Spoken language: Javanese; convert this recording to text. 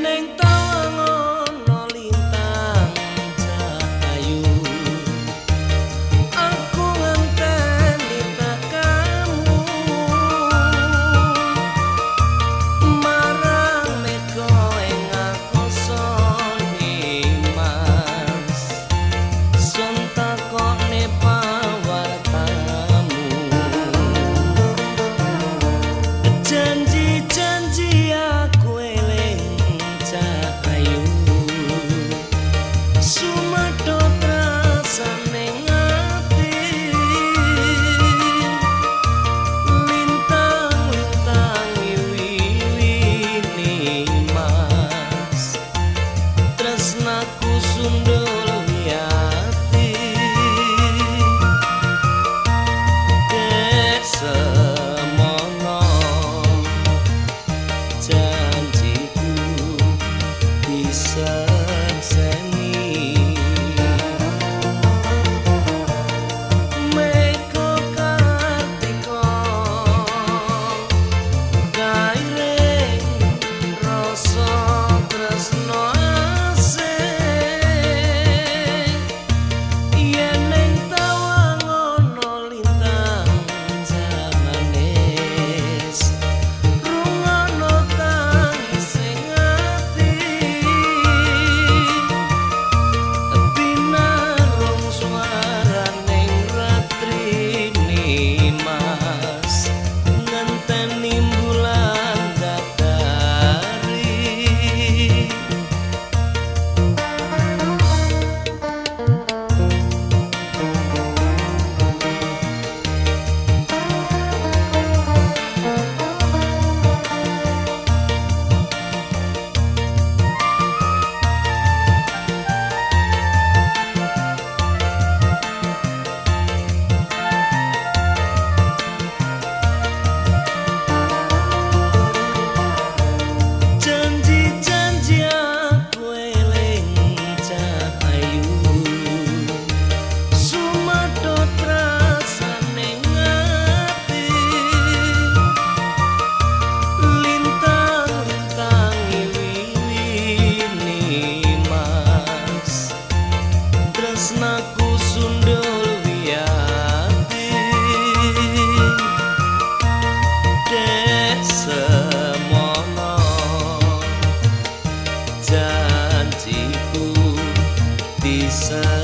nem tão you say mas tresnaku sundul wiati desa semono janjiku disana